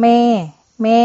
แม่ แม่